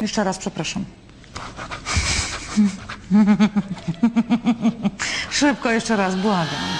Jeszcze raz, przepraszam. Szybko, jeszcze raz, błagam.